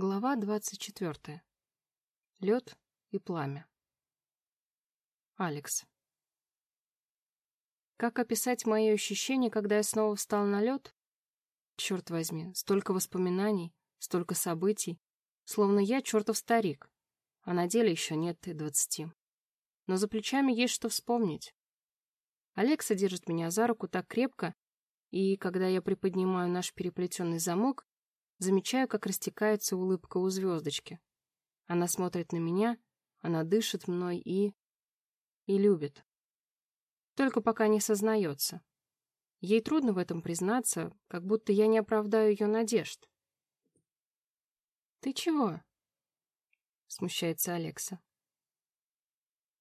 Глава двадцать четвертая. Лед и пламя. Алекс. Как описать мои ощущения, когда я снова встал на лед? Черт возьми, столько воспоминаний, столько событий, словно я чертов старик, а на деле еще нет и двадцати. Но за плечами есть что вспомнить. Алекса держит меня за руку так крепко, и, когда я приподнимаю наш переплетенный замок, Замечаю, как растекается улыбка у звездочки. Она смотрит на меня, она дышит мной и... и любит. Только пока не сознается. Ей трудно в этом признаться, как будто я не оправдаю ее надежд. «Ты чего?» — смущается Алекса.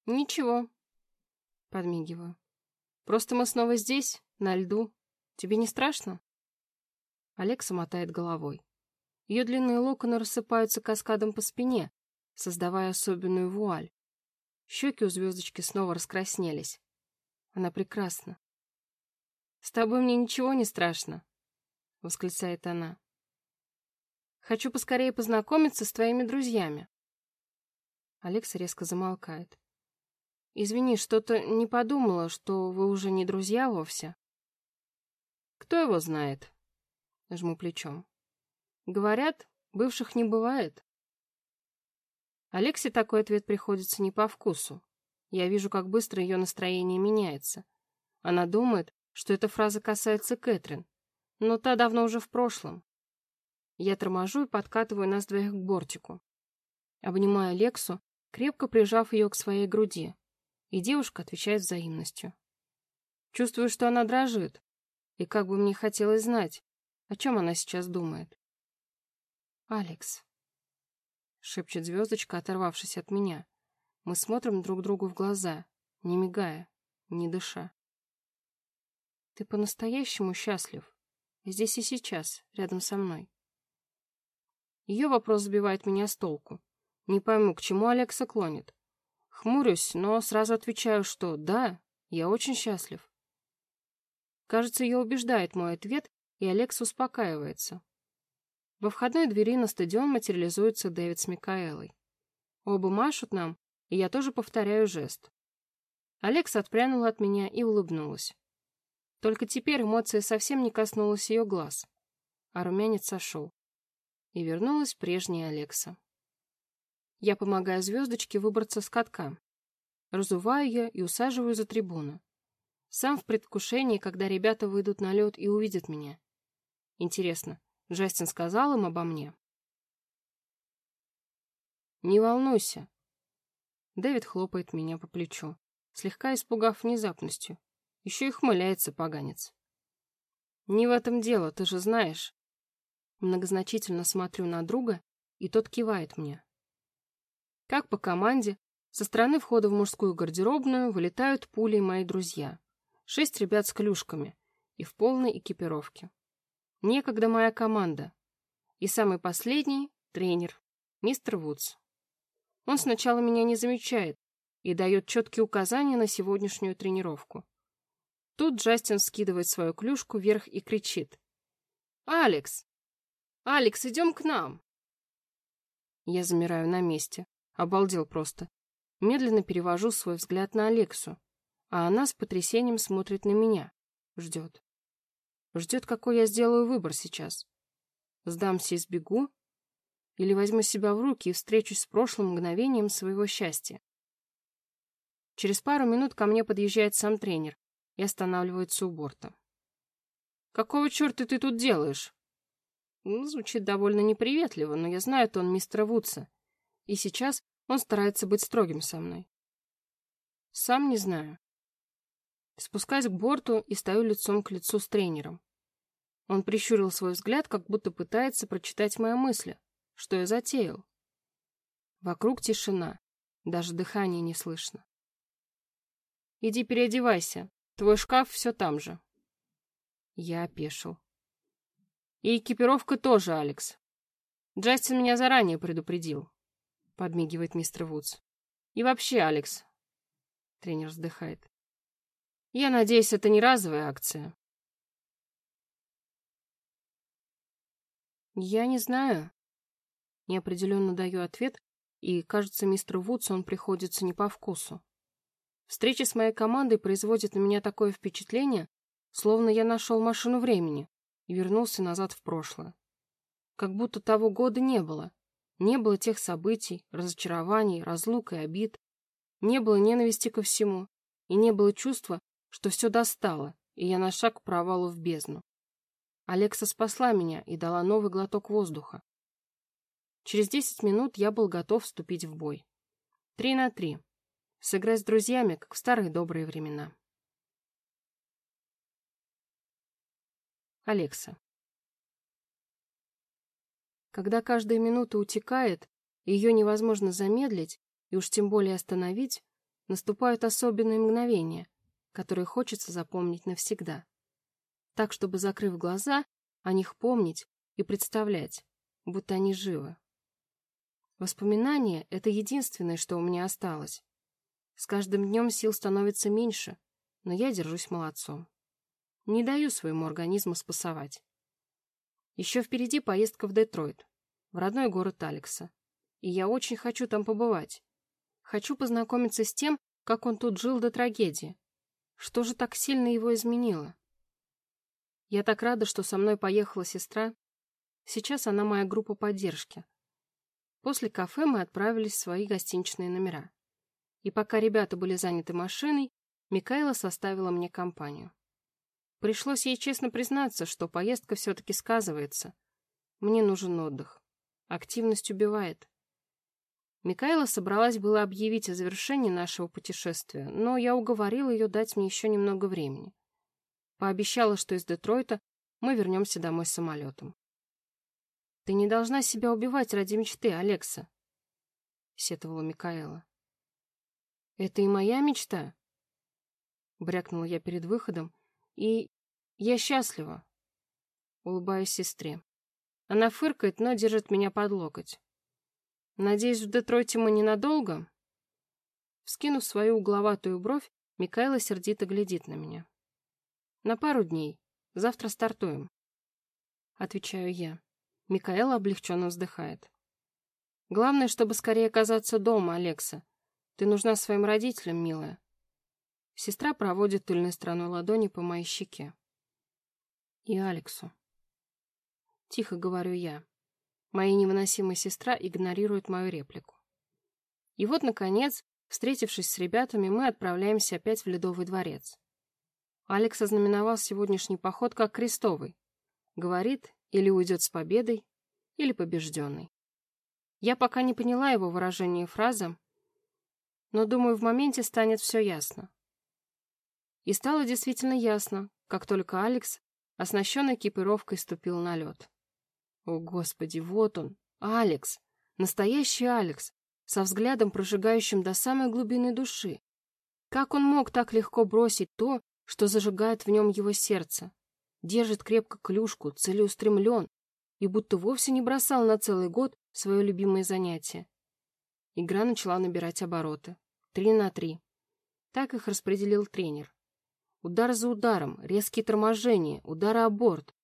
«Ничего», — подмигиваю. «Просто мы снова здесь, на льду. Тебе не страшно?» Алекса мотает головой. Ее длинные локоны рассыпаются каскадом по спине, создавая особенную вуаль. Щеки у звездочки снова раскраснелись. Она прекрасна. «С тобой мне ничего не страшно», — восклицает она. «Хочу поскорее познакомиться с твоими друзьями». Алекс резко замолкает. «Извини, что-то не подумала, что вы уже не друзья вовсе». «Кто его знает?» — жму плечом. Говорят, бывших не бывает. Алексе такой ответ приходится не по вкусу. Я вижу, как быстро ее настроение меняется. Она думает, что эта фраза касается Кэтрин, но та давно уже в прошлом. Я торможу и подкатываю нас двоих к бортику. Обнимаю Лексу, крепко прижав ее к своей груди, и девушка отвечает взаимностью. Чувствую, что она дрожит, и как бы мне хотелось знать, о чем она сейчас думает. «Алекс», — шепчет звездочка, оторвавшись от меня. Мы смотрим друг другу в глаза, не мигая, не дыша. «Ты по-настоящему счастлив? Здесь и сейчас, рядом со мной?» Ее вопрос сбивает меня с толку. Не пойму, к чему Алекса клонит. Хмурюсь, но сразу отвечаю, что да, я очень счастлив. Кажется, ее убеждает мой ответ, и Алекс успокаивается. Во входной двери на стадион материализуется Дэвид с Микаэлой. Оба машут нам, и я тоже повторяю жест. Алекс отпрянула от меня и улыбнулась. Только теперь эмоция совсем не коснулась ее глаз, а румянец сошел. И вернулась прежняя Алекса. Я помогаю звездочке выбраться с катка. Разуваю ее и усаживаю за трибуну. Сам в предвкушении, когда ребята выйдут на лед и увидят меня. Интересно, Джастин сказал им обо мне. «Не волнуйся». Дэвид хлопает меня по плечу, слегка испугав внезапностью. Еще и хмыляется поганец. «Не в этом дело, ты же знаешь». Многозначительно смотрю на друга, и тот кивает мне. Как по команде, со стороны входа в мужскую гардеробную вылетают пули мои друзья. Шесть ребят с клюшками и в полной экипировке. Некогда моя команда. И самый последний — тренер, мистер Вудс. Он сначала меня не замечает и дает четкие указания на сегодняшнюю тренировку. Тут Джастин скидывает свою клюшку вверх и кричит. «Алекс! Алекс, идем к нам!» Я замираю на месте. Обалдел просто. Медленно перевожу свой взгляд на Алексу, а она с потрясением смотрит на меня. Ждет. Ждет, какой я сделаю выбор сейчас. Сдамся и сбегу? Или возьму себя в руки и встречусь с прошлым мгновением своего счастья? Через пару минут ко мне подъезжает сам тренер и останавливается у борта. «Какого черта ты тут делаешь?» ну, Звучит довольно неприветливо, но я знаю тон мистера Вудса, и сейчас он старается быть строгим со мной. Сам не знаю. Спускаюсь к борту и стою лицом к лицу с тренером. Он прищурил свой взгляд, как будто пытается прочитать мои мысли. Что я затеял? Вокруг тишина. Даже дыхания не слышно. «Иди переодевайся. Твой шкаф все там же». Я опешил. «И экипировка тоже, Алекс. Джастин меня заранее предупредил», — подмигивает мистер Вудс. «И вообще, Алекс...» Тренер вздыхает. «Я надеюсь, это не разовая акция. Я не знаю. Неопределенно даю ответ, и, кажется, мистеру Вудсу он приходится не по вкусу. Встреча с моей командой производит на меня такое впечатление, словно я нашел машину времени и вернулся назад в прошлое. Как будто того года не было. Не было тех событий, разочарований, разлук и обид. Не было ненависти ко всему. И не было чувства, что все достало, и я на шаг к провалу в бездну. Алекса спасла меня и дала новый глоток воздуха. Через десять минут я был готов вступить в бой. Три на три. Сыграть с друзьями, как в старые добрые времена. Алекса. Когда каждая минута утекает, ее невозможно замедлить, и уж тем более остановить, наступают особенные мгновения, которые хочется запомнить навсегда. Так, чтобы, закрыв глаза, о них помнить и представлять, будто они живы. Воспоминания — это единственное, что у меня осталось. С каждым днем сил становится меньше, но я держусь молодцом. Не даю своему организму спасовать. Еще впереди поездка в Детройт, в родной город Алекса. И я очень хочу там побывать. Хочу познакомиться с тем, как он тут жил до трагедии. Что же так сильно его изменило? Я так рада, что со мной поехала сестра. Сейчас она моя группа поддержки. После кафе мы отправились в свои гостиничные номера. И пока ребята были заняты машиной, Микаэла составила мне компанию. Пришлось ей честно признаться, что поездка все-таки сказывается. Мне нужен отдых. Активность убивает. Микаэла собралась было объявить о завершении нашего путешествия, но я уговорил ее дать мне еще немного времени. Пообещала, что из Детройта мы вернемся домой самолетом. «Ты не должна себя убивать ради мечты, Алекса», — сетовала Микаэла. «Это и моя мечта?» Брякнула я перед выходом, и я счастлива. Улыбаюсь сестре. Она фыркает, но держит меня под локоть. Надеюсь, в Детройте мы ненадолго? Вскинув свою угловатую бровь, Микаэла сердито глядит на меня. На пару дней. Завтра стартуем. Отвечаю я. Микаэла облегченно вздыхает. Главное, чтобы скорее оказаться дома, Алекса. Ты нужна своим родителям, милая. Сестра проводит тыльной стороной ладони по моей щеке. И Алексу. Тихо говорю я. Моя невыносимая сестра игнорирует мою реплику. И вот, наконец, встретившись с ребятами, мы отправляемся опять в Ледовый дворец. Алекс ознаменовал сегодняшний поход как крестовый. Говорит, или уйдет с победой, или побежденный. Я пока не поняла его выражение фразы, но, думаю, в моменте станет все ясно. И стало действительно ясно, как только Алекс, оснащенный экипировкой, ступил на лед. О, Господи, вот он, Алекс, настоящий Алекс, со взглядом, прожигающим до самой глубины души. Как он мог так легко бросить то, что зажигает в нем его сердце? Держит крепко клюшку, целеустремлен, и будто вовсе не бросал на целый год свое любимое занятие. Игра начала набирать обороты. Три на три. Так их распределил тренер. Удар за ударом, резкие торможения, удары о борт.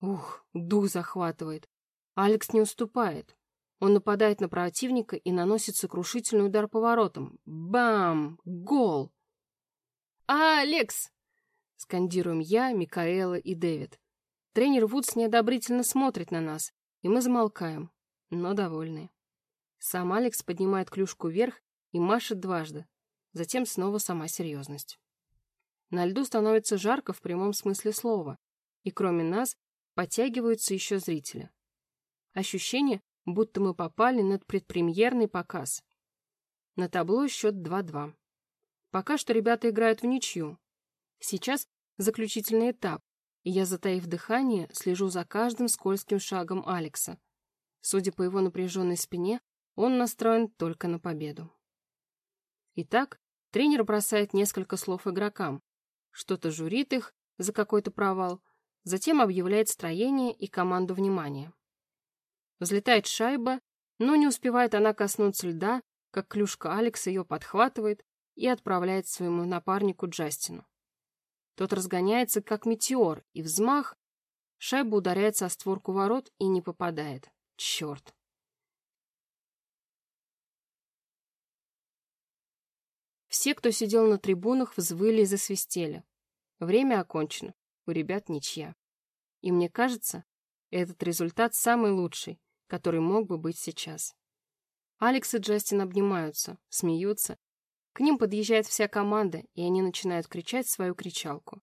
Ух, дух захватывает. Алекс не уступает. Он нападает на противника и наносит сокрушительный удар поворотом. Бам! Гол! «Алекс!» — скандируем я, Микаэла и Дэвид. Тренер Вудс неодобрительно смотрит на нас, и мы замолкаем, но довольны. Сам Алекс поднимает клюшку вверх и машет дважды, затем снова сама серьезность. На льду становится жарко в прямом смысле слова, и кроме нас подтягиваются еще зрители. Ощущение, будто мы попали на предпремьерный показ. На табло счет 2-2. Пока что ребята играют в ничью. Сейчас заключительный этап, и я, затаив дыхание, слежу за каждым скользким шагом Алекса. Судя по его напряженной спине, он настроен только на победу. Итак, тренер бросает несколько слов игрокам, что-то журит их за какой-то провал, затем объявляет строение и команду внимания. Взлетает шайба, но не успевает она коснуться льда, как клюшка Алекс ее подхватывает и отправляет своему напарнику Джастину. Тот разгоняется, как метеор, и взмах. Шайба ударяется о створку ворот и не попадает. Черт. Все, кто сидел на трибунах, взвыли и засвистели. Время окончено, у ребят ничья. И мне кажется, этот результат самый лучший — который мог бы быть сейчас. Алекс и Джастин обнимаются, смеются. К ним подъезжает вся команда, и они начинают кричать свою кричалку.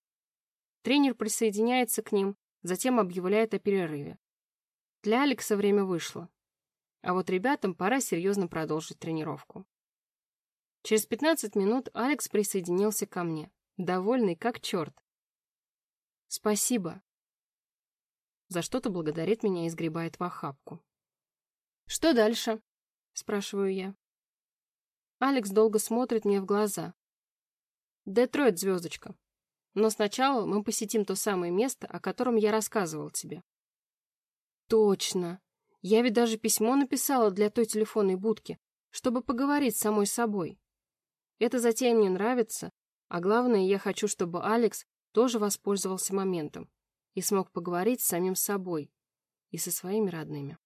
Тренер присоединяется к ним, затем объявляет о перерыве. Для Алекса время вышло. А вот ребятам пора серьезно продолжить тренировку. Через 15 минут Алекс присоединился ко мне, довольный как черт. «Спасибо». За что-то благодарит меня и сгребает в охапку. «Что дальше?» — спрашиваю я. Алекс долго смотрит мне в глаза. «Детройт, звездочка. Но сначала мы посетим то самое место, о котором я рассказывал тебе». «Точно. Я ведь даже письмо написала для той телефонной будки, чтобы поговорить с самой собой. Эта затея мне нравится, а главное, я хочу, чтобы Алекс тоже воспользовался моментом и смог поговорить с самим собой и со своими родными.